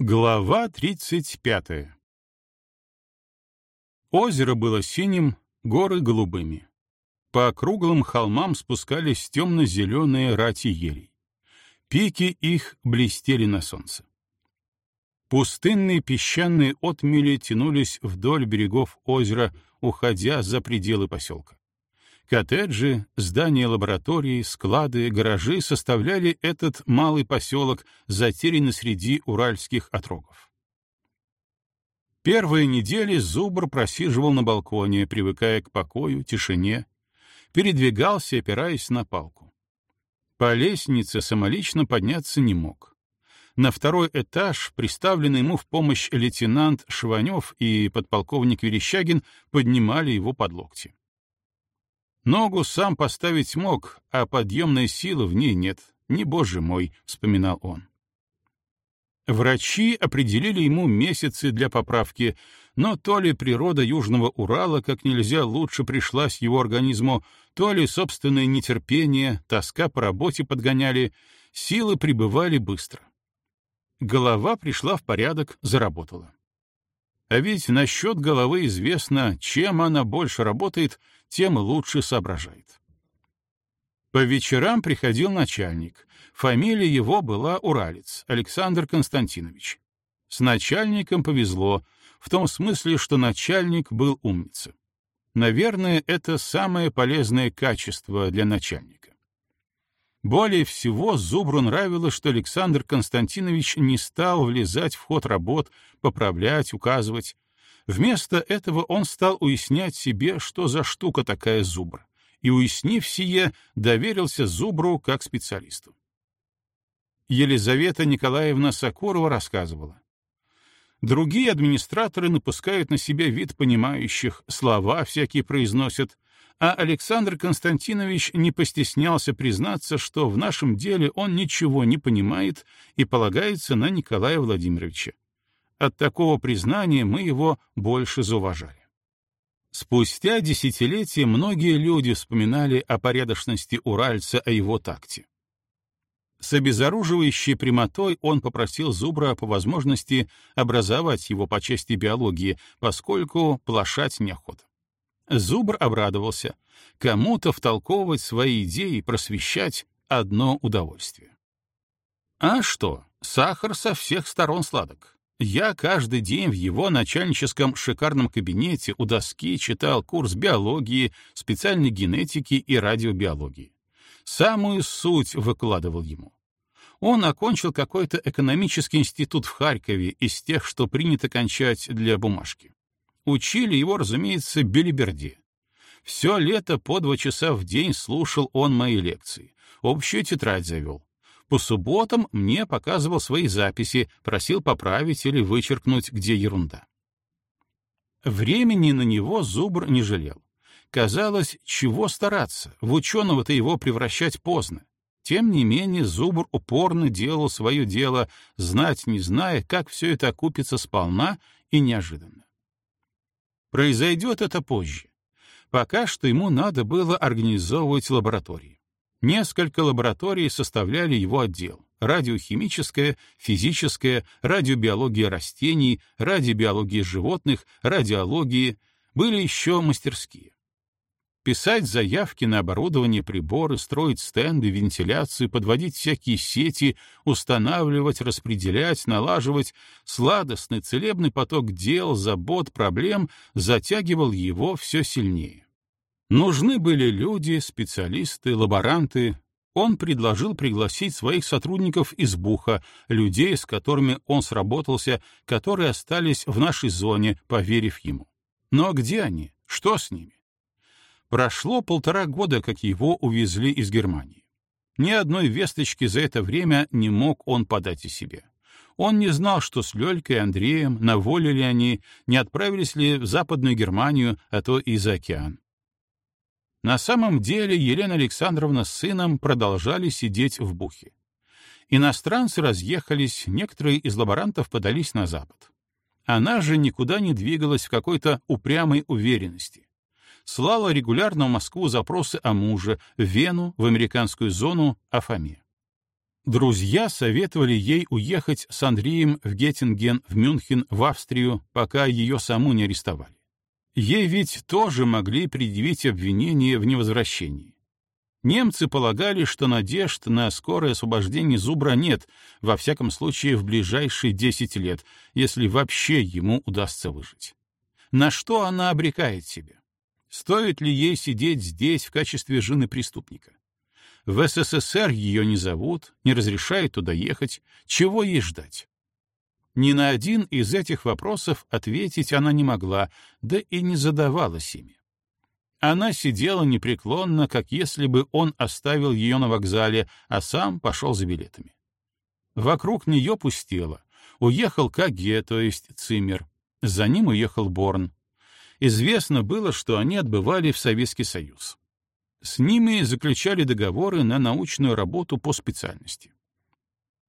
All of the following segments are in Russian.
Глава 35 Озеро было синим, горы — голубыми. По округлым холмам спускались темно-зеленые рати елей. Пики их блестели на солнце. Пустынные песчаные отмели тянулись вдоль берегов озера, уходя за пределы поселка. Коттеджи, здания лаборатории, склады, гаражи составляли этот малый поселок, затерянный среди уральских отрогов. Первые недели Зубр просиживал на балконе, привыкая к покою, тишине, передвигался, опираясь на палку. По лестнице самолично подняться не мог. На второй этаж, приставленный ему в помощь лейтенант Шванев и подполковник Верещагин, поднимали его под локти. Ногу сам поставить мог, а подъемной силы в ней нет. Не боже мой, — вспоминал он. Врачи определили ему месяцы для поправки, но то ли природа Южного Урала как нельзя лучше пришлась его организму, то ли собственное нетерпение, тоска по работе подгоняли, силы прибывали быстро. Голова пришла в порядок, заработала. А ведь насчет головы известно, чем она больше работает, тем лучше соображает. По вечерам приходил начальник. Фамилия его была Уралец, Александр Константинович. С начальником повезло, в том смысле, что начальник был умница. Наверное, это самое полезное качество для начальника. Более всего Зубру нравилось, что Александр Константинович не стал влезать в ход работ, поправлять, указывать. Вместо этого он стал уяснять себе, что за штука такая Зубр, и, уяснив сие, доверился Зубру как специалисту. Елизавета Николаевна Сокурова рассказывала. Другие администраторы напускают на себя вид понимающих, слова всякие произносят, а Александр Константинович не постеснялся признаться, что в нашем деле он ничего не понимает и полагается на Николая Владимировича. От такого признания мы его больше зауважали. Спустя десятилетия многие люди вспоминали о порядочности уральца, о его такте. С обезоруживающей прямотой он попросил Зубра по возможности образовать его по части биологии, поскольку плашать неохота. Зубр обрадовался. Кому-то втолковывать свои идеи, просвещать — одно удовольствие. А что, сахар со всех сторон сладок. Я каждый день в его начальническом шикарном кабинете у доски читал курс биологии, специальной генетики и радиобиологии. Самую суть выкладывал ему. Он окончил какой-то экономический институт в Харькове из тех, что принято кончать для бумажки. Учили его, разумеется, белиберде. Все лето по два часа в день слушал он мои лекции. Общую тетрадь завел. По субботам мне показывал свои записи, просил поправить или вычеркнуть, где ерунда. Времени на него Зубр не жалел. Казалось, чего стараться, в ученого-то его превращать поздно. Тем не менее, Зубр упорно делал свое дело, знать не зная, как все это окупится сполна и неожиданно. Произойдет это позже. Пока что ему надо было организовывать лаборатории. Несколько лабораторий составляли его отдел. Радиохимическая, физическая, радиобиология растений, радиобиология животных, радиология. Были еще мастерские писать заявки на оборудование приборы, строить стенды, вентиляцию, подводить всякие сети, устанавливать, распределять, налаживать. Сладостный, целебный поток дел, забот, проблем затягивал его все сильнее. Нужны были люди, специалисты, лаборанты. Он предложил пригласить своих сотрудников из Буха, людей, с которыми он сработался, которые остались в нашей зоне, поверив ему. Но где они? Что с ними? Прошло полтора года, как его увезли из Германии. Ни одной весточки за это время не мог он подать о себе. Он не знал, что с Лёлькой и Андреем, на воле ли они, не отправились ли в Западную Германию, а то и за океан. На самом деле Елена Александровна с сыном продолжали сидеть в Бухе. Иностранцы разъехались, некоторые из лаборантов подались на Запад. Она же никуда не двигалась в какой-то упрямой уверенности слала регулярно в Москву запросы о муже, в Вену, в американскую зону, о Фоме. Друзья советовали ей уехать с Андреем в Геттинген, в Мюнхен, в Австрию, пока ее саму не арестовали. Ей ведь тоже могли предъявить обвинение в невозвращении. Немцы полагали, что надежд на скорое освобождение Зубра нет, во всяком случае в ближайшие 10 лет, если вообще ему удастся выжить. На что она обрекает себя? Стоит ли ей сидеть здесь в качестве жены преступника? В СССР ее не зовут, не разрешают туда ехать. Чего ей ждать? Ни на один из этих вопросов ответить она не могла, да и не задавалась ими. Она сидела непреклонно, как если бы он оставил ее на вокзале, а сам пошел за билетами. Вокруг нее пустело. Уехал Каге, то есть Циммер. За ним уехал Борн. Известно было, что они отбывали в Советский Союз. С ними заключали договоры на научную работу по специальности.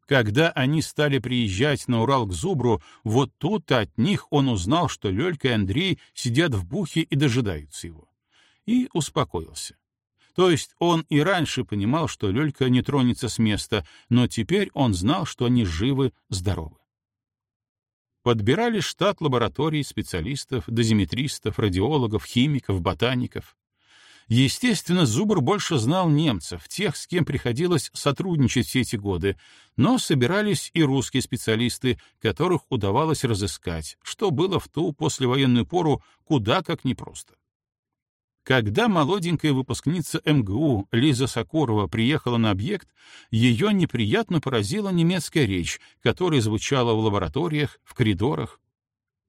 Когда они стали приезжать на Урал к Зубру, вот тут от них он узнал, что Лёлька и Андрей сидят в бухе и дожидаются его. И успокоился. То есть он и раньше понимал, что Лёлька не тронется с места, но теперь он знал, что они живы, здоровы. Подбирали штат лабораторий специалистов, дозиметристов, радиологов, химиков, ботаников. Естественно, Зубр больше знал немцев, тех, с кем приходилось сотрудничать все эти годы, но собирались и русские специалисты, которых удавалось разыскать, что было в ту послевоенную пору куда как непросто. Когда молоденькая выпускница МГУ Лиза Сокурова приехала на объект, ее неприятно поразила немецкая речь, которая звучала в лабораториях, в коридорах.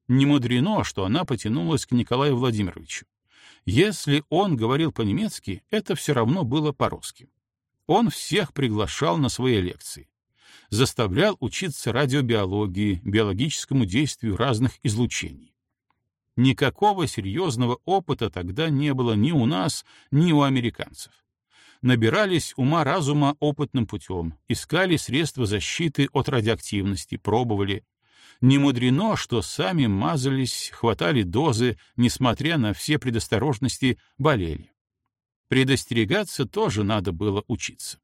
Не мудрено, что она потянулась к Николаю Владимировичу. Если он говорил по-немецки, это все равно было по-русски. Он всех приглашал на свои лекции. Заставлял учиться радиобиологии, биологическому действию разных излучений. Никакого серьезного опыта тогда не было ни у нас, ни у американцев. Набирались ума-разума опытным путем, искали средства защиты от радиоактивности, пробовали, не мудрено, что сами мазались, хватали дозы, несмотря на все предосторожности, болели. Предостерегаться тоже надо было учиться.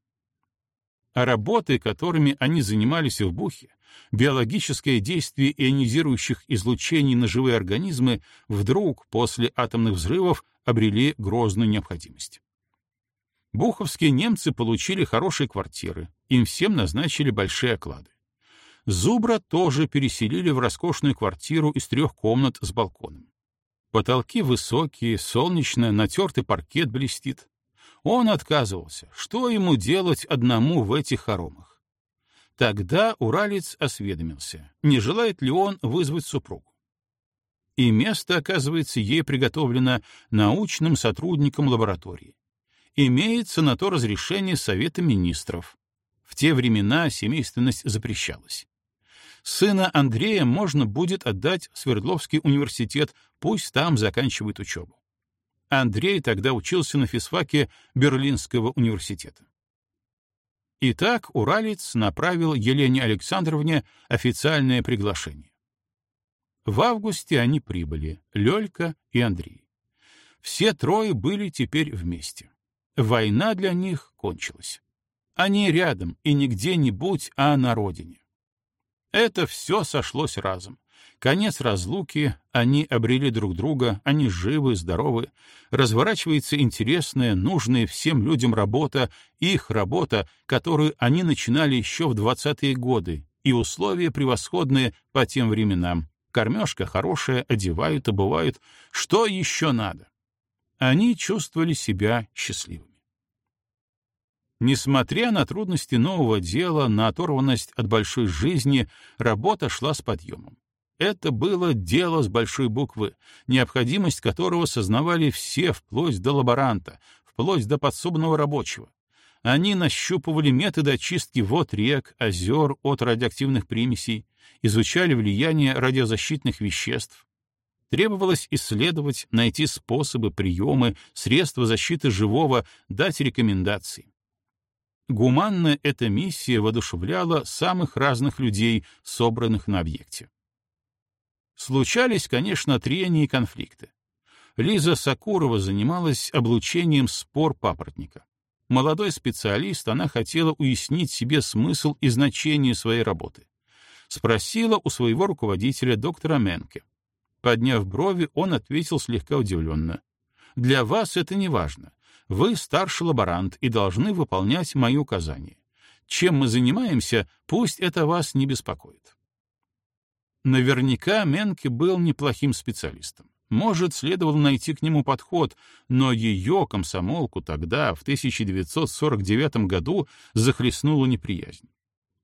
А работы, которыми они занимались в Бухе, биологическое действие ионизирующих излучений на живые организмы вдруг после атомных взрывов обрели грозную необходимость. Буховские немцы получили хорошие квартиры, им всем назначили большие оклады. Зубра тоже переселили в роскошную квартиру из трех комнат с балконом. Потолки высокие, солнечно, натертый паркет блестит. Он отказывался. Что ему делать одному в этих хоромах? Тогда уралец осведомился, не желает ли он вызвать супругу. И место, оказывается, ей приготовлено научным сотрудником лаборатории. Имеется на то разрешение Совета министров. В те времена семейственность запрещалась. Сына Андрея можно будет отдать в Свердловский университет, пусть там заканчивает учебу. Андрей тогда учился на физфаке Берлинского университета. Итак, уралец направил Елене Александровне официальное приглашение. В августе они прибыли, Лёлька и Андрей. Все трое были теперь вместе. Война для них кончилась. Они рядом, и не где-нибудь, а на родине. Это все сошлось разом. Конец разлуки, они обрели друг друга, они живы, здоровы. Разворачивается интересная, нужная всем людям работа, их работа, которую они начинали еще в двадцатые годы, и условия превосходные по тем временам. Кормежка хорошая, одевают, обувают. Что еще надо? Они чувствовали себя счастливыми. Несмотря на трудности нового дела, на оторванность от большой жизни, работа шла с подъемом. Это было дело с большой буквы, необходимость которого сознавали все, вплоть до лаборанта, вплоть до подсобного рабочего. Они нащупывали методы очистки вод рек, озер от радиоактивных примесей, изучали влияние радиозащитных веществ. Требовалось исследовать, найти способы, приемы, средства защиты живого, дать рекомендации. Гуманная эта миссия воодушевляла самых разных людей, собранных на объекте. Случались, конечно, трения и конфликты. Лиза Сакурова занималась облучением спор папоротника. Молодой специалист, она хотела уяснить себе смысл и значение своей работы. Спросила у своего руководителя доктора Менке. Подняв брови, он ответил слегка удивленно. «Для вас это не важно. Вы старший лаборант и должны выполнять мои указания. Чем мы занимаемся, пусть это вас не беспокоит». Наверняка Менке был неплохим специалистом. Может, следовало найти к нему подход, но ее комсомолку тогда, в 1949 году, захлестнула неприязнь.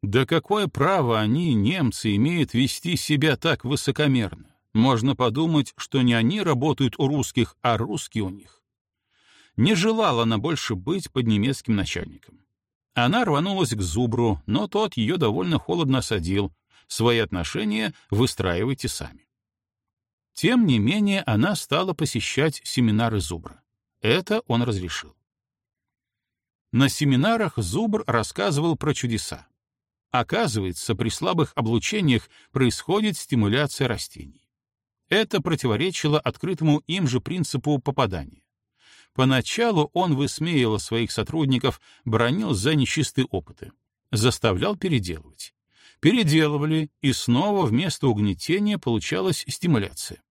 Да какое право они, немцы, имеют вести себя так высокомерно? Можно подумать, что не они работают у русских, а русские у них. Не желала она больше быть под немецким начальником. Она рванулась к Зубру, но тот ее довольно холодно осадил. Свои отношения выстраивайте сами. Тем не менее, она стала посещать семинары Зубра. Это он разрешил. На семинарах Зубр рассказывал про чудеса. Оказывается, при слабых облучениях происходит стимуляция растений. Это противоречило открытому им же принципу попадания. Поначалу он высмеивал своих сотрудников, бронил за нечистые опыты, заставлял переделывать. Переделывали, и снова вместо угнетения получалась стимуляция.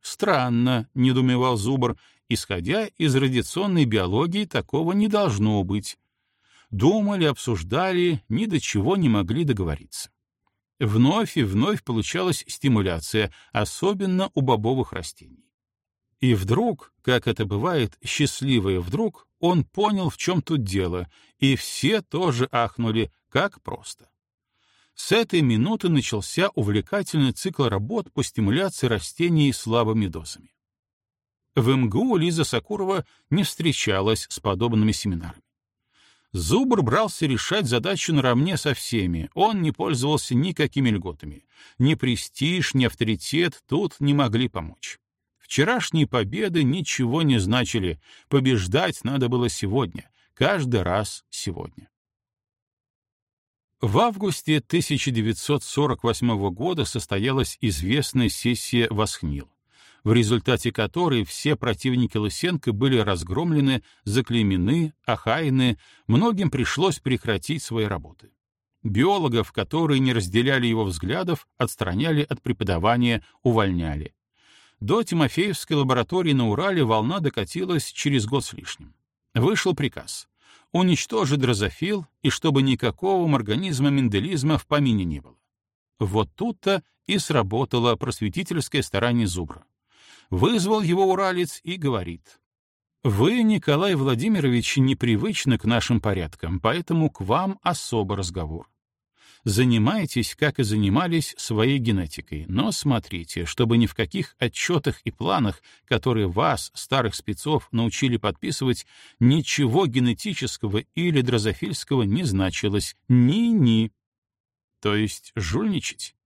Странно, недумевал Зубр, исходя из радиационной биологии такого не должно быть. Думали, обсуждали, ни до чего не могли договориться. Вновь и вновь получалась стимуляция, особенно у бобовых растений. И вдруг, как это бывает, счастливое вдруг, он понял, в чем тут дело, и все тоже ахнули, как просто. С этой минуты начался увлекательный цикл работ по стимуляции растений слабыми дозами. В МГУ Лиза Сакурова не встречалась с подобными семинарами. Зубр брался решать задачу наравне со всеми, он не пользовался никакими льготами. Ни престиж, ни авторитет тут не могли помочь. Вчерашние победы ничего не значили, побеждать надо было сегодня, каждый раз сегодня. В августе 1948 года состоялась известная сессия Восхнил, в результате которой все противники Лысенко были разгромлены, заклеймены, охаяны, многим пришлось прекратить свои работы. Биологов, которые не разделяли его взглядов, отстраняли от преподавания, увольняли. До Тимофеевской лаборатории на Урале волна докатилась через год с лишним. Вышел приказ уничтожить дрозофил и чтобы никакого организма менделизма в помине не было. Вот тут-то и сработало просветительское старание Зубра. Вызвал его уралец и говорит. «Вы, Николай Владимирович, непривычны к нашим порядкам, поэтому к вам особый разговор. Занимайтесь, как и занимались, своей генетикой, но смотрите, чтобы ни в каких отчетах и планах, которые вас, старых спецов, научили подписывать, ничего генетического или дрозофильского не значилось. Ни-ни. То есть жульничать?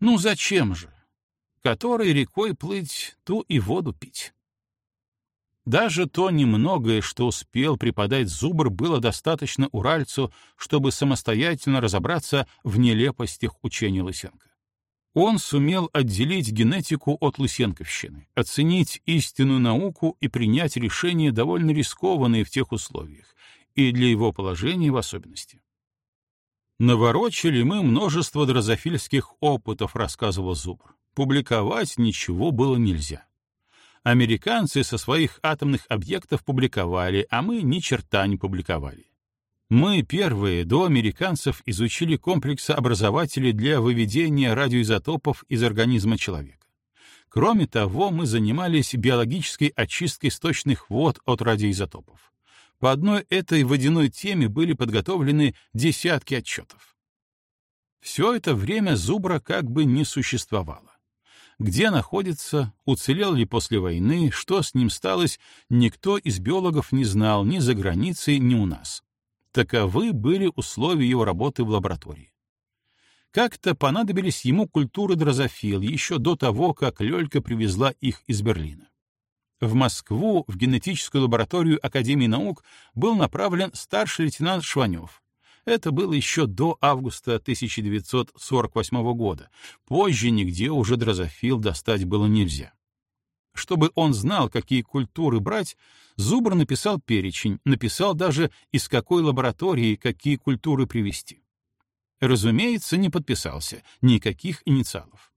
Ну зачем же? Которой рекой плыть, ту и воду пить. Даже то немногое, что успел преподать Зубр, было достаточно уральцу, чтобы самостоятельно разобраться в нелепостях учения Лысенко. Он сумел отделить генетику от лысенковщины, оценить истинную науку и принять решения, довольно рискованные в тех условиях, и для его положения в особенности. «Наворочили мы множество дрозофильских опытов», — рассказывал Зубр. «Публиковать ничего было нельзя. Американцы со своих атомных объектов публиковали, а мы ни черта не публиковали. Мы первые до американцев изучили комплексы образователей для выведения радиоизотопов из организма человека. Кроме того, мы занимались биологической очисткой сточных вод от радиоизотопов. По одной этой водяной теме были подготовлены десятки отчетов. Все это время Зубра как бы не существовало. Где находится, уцелел ли после войны, что с ним сталось, никто из биологов не знал ни за границей, ни у нас. Таковы были условия его работы в лаборатории. Как-то понадобились ему культуры дрозофил еще до того, как Лёлька привезла их из Берлина. В Москву, в генетическую лабораторию Академии наук, был направлен старший лейтенант Шванев, это было еще до августа 1948 года. Позже нигде уже дрозофил достать было нельзя. Чтобы он знал, какие культуры брать, Зубр написал перечень, написал даже, из какой лаборатории какие культуры привезти. Разумеется, не подписался, никаких инициалов.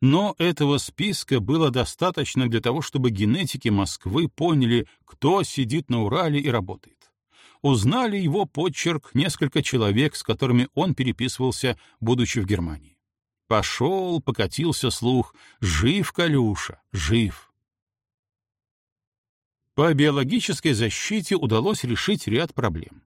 Но этого списка было достаточно для того, чтобы генетики Москвы поняли, кто сидит на Урале и работает. Узнали его подчерк несколько человек, с которыми он переписывался, будучи в Германии. Пошел, покатился слух «Жив, Калюша, жив!» По биологической защите удалось решить ряд проблем.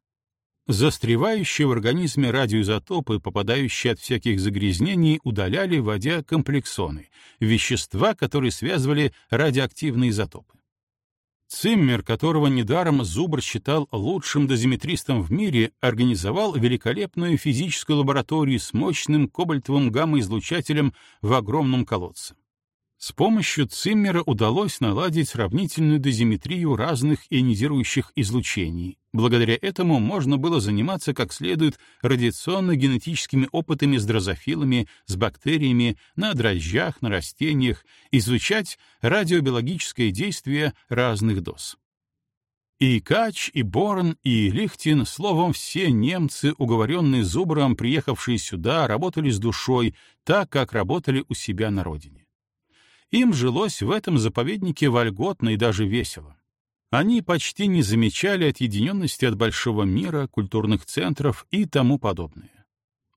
Застревающие в организме радиоизотопы, попадающие от всяких загрязнений, удаляли, вводя комплексоны — вещества, которые связывали радиоактивные изотопы. Циммер, которого недаром Зубр считал лучшим дозиметристом в мире, организовал великолепную физическую лабораторию с мощным кобальтовым гамма-излучателем в огромном колодце. С помощью Циммера удалось наладить сравнительную дозиметрию разных ионизирующих излучений. Благодаря этому можно было заниматься как следует радиационно-генетическими опытами с дрозофилами, с бактериями, на дрожжах, на растениях, изучать радиобиологическое действие разных доз. И Кач, и Борн, и Лихтин, словом, все немцы, уговоренные Зубром, приехавшие сюда, работали с душой, так, как работали у себя на родине. Им жилось в этом заповеднике вольготно и даже весело. Они почти не замечали отъединенности от большого мира, культурных центров и тому подобное.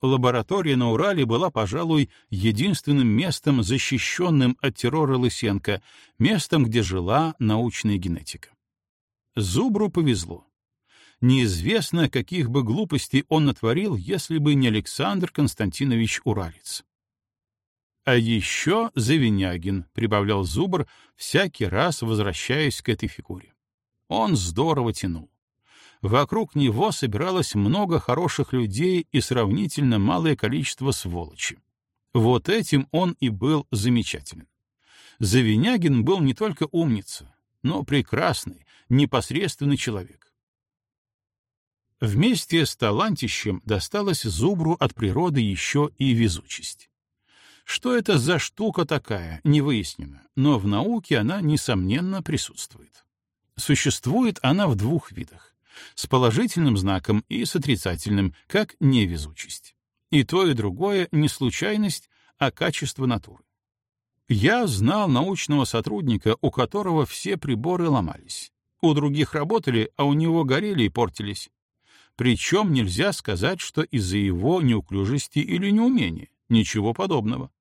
Лаборатория на Урале была, пожалуй, единственным местом, защищенным от террора Лысенко, местом, где жила научная генетика. Зубру повезло. Неизвестно, каких бы глупостей он натворил, если бы не Александр Константинович Уралец. А еще Завинягин, — прибавлял Зубр, всякий раз возвращаясь к этой фигуре. Он здорово тянул. Вокруг него собиралось много хороших людей и сравнительно малое количество сволочи. Вот этим он и был замечателен. Завинягин был не только умница, но прекрасный, непосредственный человек. Вместе с талантищем досталось Зубру от природы еще и везучесть. Что это за штука такая, не выяснено, но в науке она, несомненно, присутствует. Существует она в двух видах — с положительным знаком и с отрицательным, как невезучесть. И то, и другое не случайность, а качество натуры. Я знал научного сотрудника, у которого все приборы ломались. У других работали, а у него горели и портились. Причем нельзя сказать, что из-за его неуклюжести или неумения. Ничего подобного.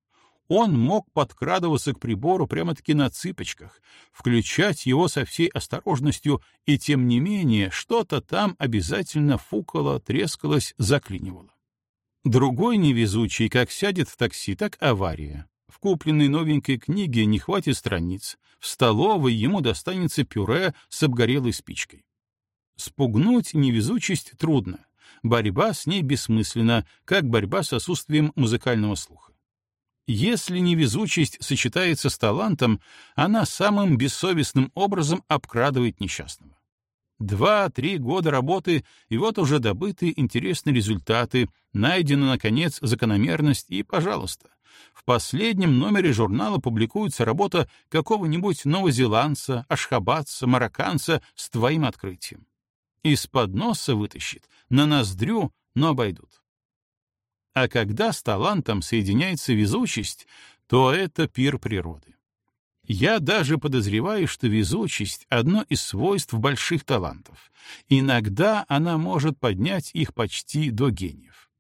Он мог подкрадываться к прибору прямо-таки на цыпочках, включать его со всей осторожностью, и тем не менее что-то там обязательно фукало, трескалось, заклинивало. Другой невезучий, как сядет в такси, так авария. В купленной новенькой книге не хватит страниц. В столовой ему достанется пюре с обгорелой спичкой. Спугнуть невезучесть трудно. Борьба с ней бессмысленна, как борьба с отсутствием музыкального слуха. Если невезучесть сочетается с талантом, она самым бессовестным образом обкрадывает несчастного. Два-три года работы, и вот уже добыты интересные результаты, найдена, наконец, закономерность, и, пожалуйста, в последнем номере журнала публикуется работа какого-нибудь новозеландца, ашхабадца, марокканца с твоим открытием. Из-под носа вытащит, на ноздрю, но обойдут. А когда с талантом соединяется везучесть, то это пир природы. Я даже подозреваю, что везучесть — одно из свойств больших талантов. Иногда она может поднять их почти до гениев.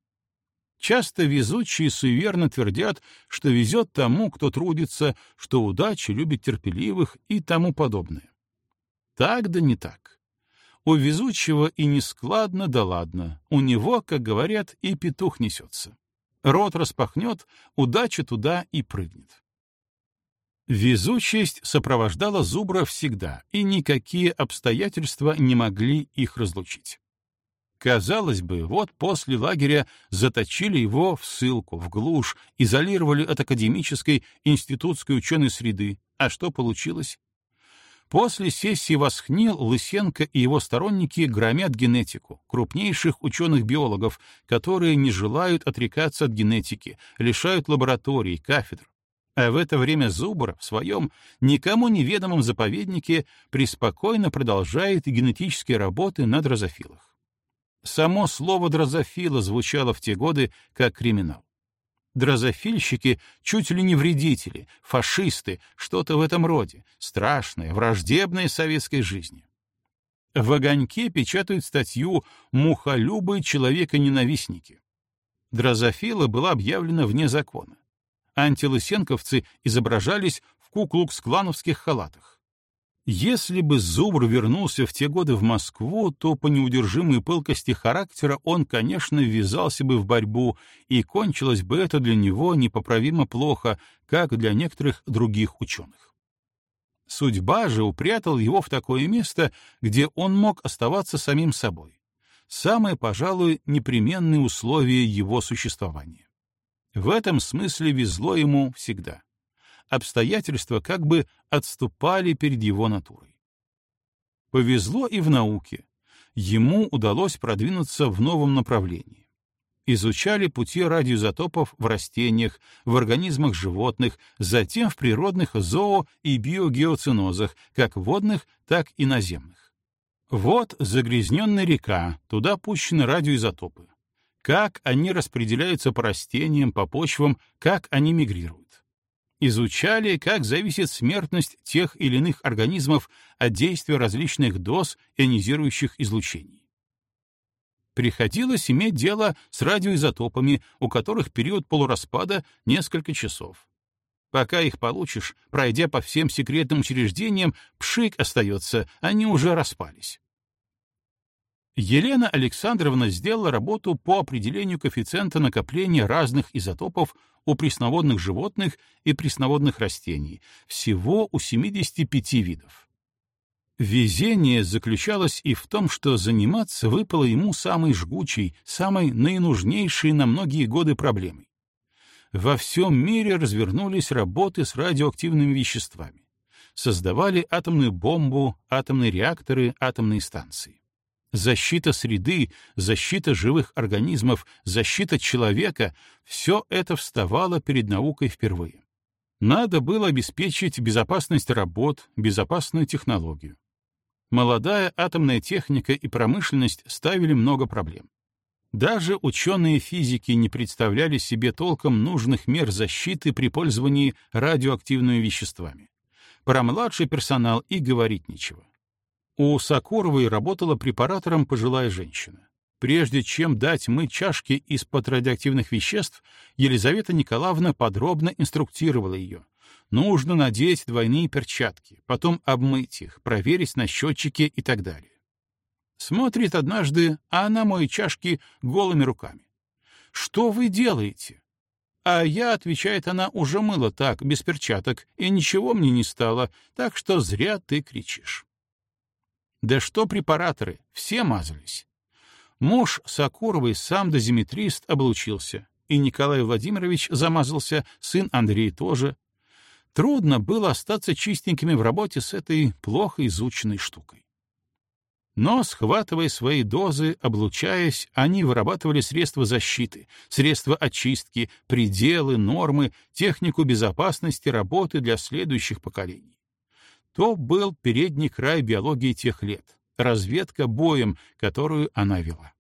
Часто везучие суеверно твердят, что везет тому, кто трудится, что удача любит терпеливых и тому подобное. Так да не так. У везучего и нескладно да ладно, у него, как говорят, и петух несется. Рот распахнет, удача туда и прыгнет. Везучесть сопровождала Зубра всегда, и никакие обстоятельства не могли их разлучить. Казалось бы, вот после лагеря заточили его в ссылку, в глушь, изолировали от академической институтской ученой среды. А что получилось? После сессии Восхнил Лысенко и его сторонники громят генетику, крупнейших ученых-биологов, которые не желают отрекаться от генетики, лишают лабораторий, кафедр. А в это время Зубр в своем никому неведомом заповеднике преспокойно продолжает генетические работы на дрозофилах. Само слово «дрозофила» звучало в те годы как криминал. Дрозофильщики чуть ли не вредители, фашисты, что-то в этом роде, страшное, враждебное советской жизни. В «Огоньке» печатают статью «Мухолюбы человека-ненавистники». Дрозофила была объявлена вне закона антилысенковцы изображались в куклукс-клановских халатах. Если бы Зубр вернулся в те годы в Москву, то по неудержимой пылкости характера он, конечно, ввязался бы в борьбу, и кончилось бы это для него непоправимо плохо, как для некоторых других ученых. Судьба же упрятал его в такое место, где он мог оставаться самим собой. Самое, пожалуй, непременное условие его существования. В этом смысле везло ему всегда. Обстоятельства как бы отступали перед его натурой. Повезло и в науке. Ему удалось продвинуться в новом направлении. Изучали пути радиоизотопов в растениях, в организмах животных, затем в природных зоо- и биогеоцинозах, как водных, так и наземных. Вот загрязненная река, туда пущены радиоизотопы как они распределяются по растениям, по почвам, как они мигрируют. Изучали, как зависит смертность тех или иных организмов от действия различных доз ионизирующих излучений. Приходилось иметь дело с радиоизотопами, у которых период полураспада несколько часов. Пока их получишь, пройдя по всем секретным учреждениям, пшик остается, они уже распались. Елена Александровна сделала работу по определению коэффициента накопления разных изотопов у пресноводных животных и пресноводных растений, всего у 75 видов. Везение заключалось и в том, что заниматься выпало ему самой жгучей, самой наинужнейшей на многие годы проблемой. Во всем мире развернулись работы с радиоактивными веществами. Создавали атомную бомбу, атомные реакторы, атомные станции. Защита среды, защита живых организмов, защита человека — все это вставало перед наукой впервые. Надо было обеспечить безопасность работ, безопасную технологию. Молодая атомная техника и промышленность ставили много проблем. Даже ученые физики не представляли себе толком нужных мер защиты при пользовании радиоактивными веществами. Про младший персонал и говорить нечего. У Сокуровой работала препаратором пожилая женщина. Прежде чем дать мы чашки из-под радиоактивных веществ, Елизавета Николаевна подробно инструктировала ее. Нужно надеть двойные перчатки, потом обмыть их, проверить на счетчике и так далее. Смотрит однажды, а она моет чашки голыми руками. «Что вы делаете?» А я, отвечает она, уже мыла так, без перчаток, и ничего мне не стало, так что зря ты кричишь. Да что препараторы, все мазались. Муж Сокуровой сам дозиметрист облучился, и Николай Владимирович замазался, сын Андрей тоже. Трудно было остаться чистенькими в работе с этой плохо изученной штукой. Но, схватывая свои дозы, облучаясь, они вырабатывали средства защиты, средства очистки, пределы, нормы, технику безопасности работы для следующих поколений то был передний край биологии тех лет, разведка боем, которую она вела.